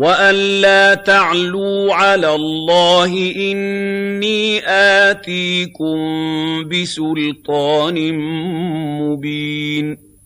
وَأَلَّا تَعْلُوا عَلَى اللَّهِ إِنِّي آتِيكُم بِسُلْطَانٍ مُّبِينٍ